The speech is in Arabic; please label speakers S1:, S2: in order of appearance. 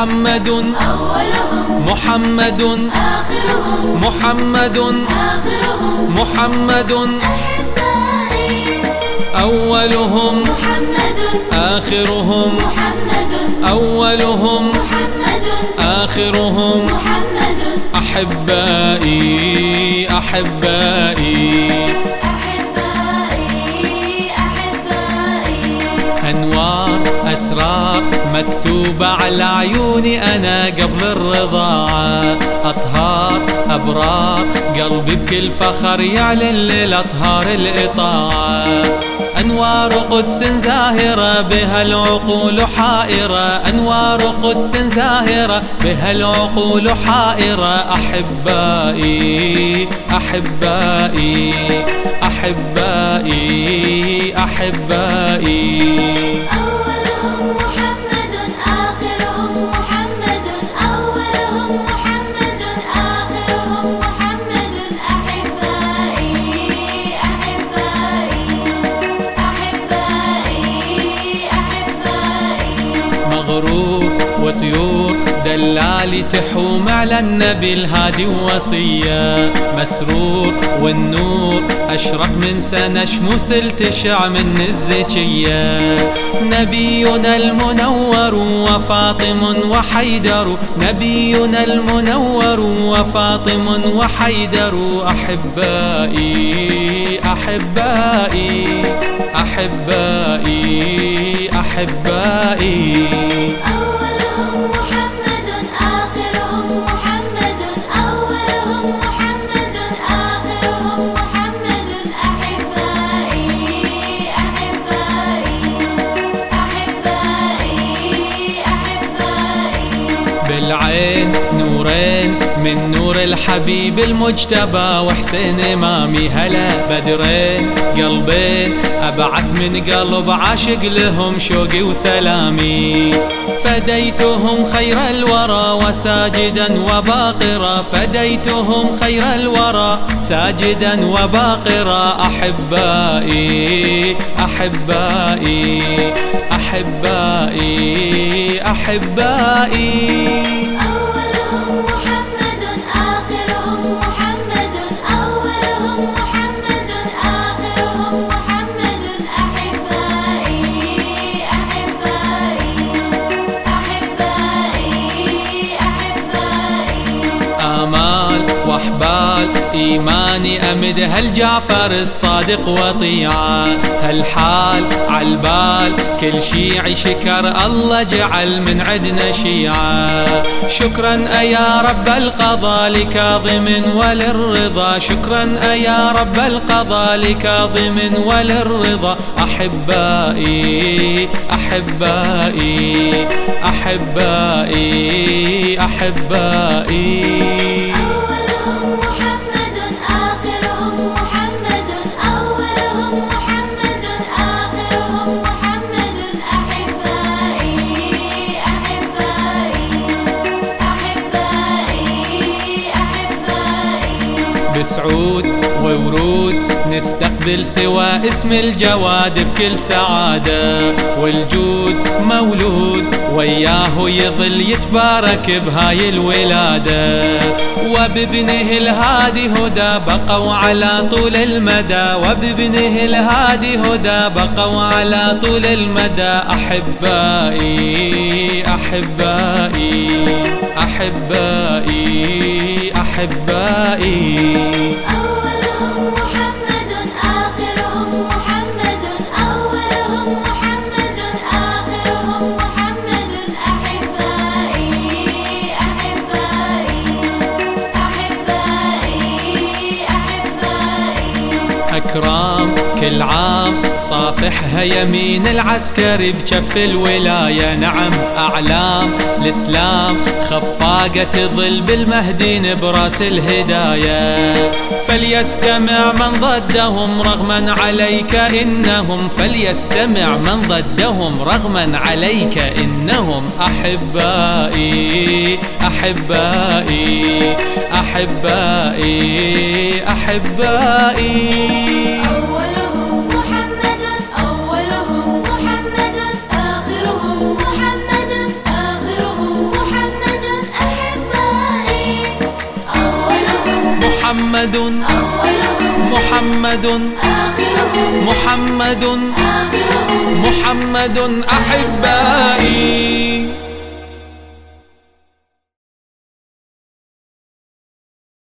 S1: محمد.
S2: أولهم.
S1: محمد.
S2: آخرهم.
S1: محمد.
S2: آخرهم.
S1: محمد.
S2: أحبائي.
S1: أولهم.
S2: محمد.
S1: آخرهم.
S2: محمد.
S1: أولهم.
S2: محمد.
S1: آخرهم.
S2: محمد.
S1: أحبائي. أحبائي. مكتوبة على عيوني أنا قبل الرضاعة أطهار أبرار قلبي بكل فخر يعلن للأطهار الإطاعة. أنوار قدس زاهرة بها العقول حائرة. أنوار قدس زاهرة بها العقول حائرة. أحبائي أحبائي أحبائي أحبائي.
S2: أولهم
S1: وطيور دلالي تحوم على النبي الهادي وصية مسرور والنور أشرق من سنة شموس التشع من الزكية نبينا المنور وفاطم وحيدر نبينا المنور وفاطم وحيدر. أحبائي أحبائي أحبائي أحبائي.
S2: أولهم
S1: من نور الحبيب المجتبى وحسين إمامي هلا بدرين قلبين أبعث من قلب عاشق لهم شوقي وسلامي. فديتهم خير الورى وساجدا وباقرا. فديتهم خير الورى ساجدا وباقرا.
S2: أحبائي أحبائي أحبائي أحبائي.
S1: أولهم إيماني أمد هل جعفر الصادق وطيعة هالحال عالبال كل شيعي شكر الله جعل من عدنا شيعة. شكرا أيا رب القضاء لكاظم وللرضا. شكرا أيا رب القضاء لكاظم وللرضا. أحبائي أحبائي أحبائي أحبائي.
S2: أولهم
S1: بسعود وورود نستقبل سوى اسم الجواد بكل سعادة والجود مولود وياه يظل يتبارك بهاي الولادة. وبابنه الهادي هدى بقوا على طول المدى. وبابنه الهادي هدى بقوا على طول المدى. أحبائي أحبائي أحبائي. أحبائي. كل عام صافحها يمين العسكري بجف الولاية. نعم أعلام الإسلام خفاقة تظل بالمهدين براس الهداية. فليستمع من ضدهم رغما عليك إنهم فليستمع من ضدهم رغما عليك إنهم. أحبائي أحبائي أحبائي أحبائي.
S2: أولهم محمد محمد محمد
S1: محمد أحبائي.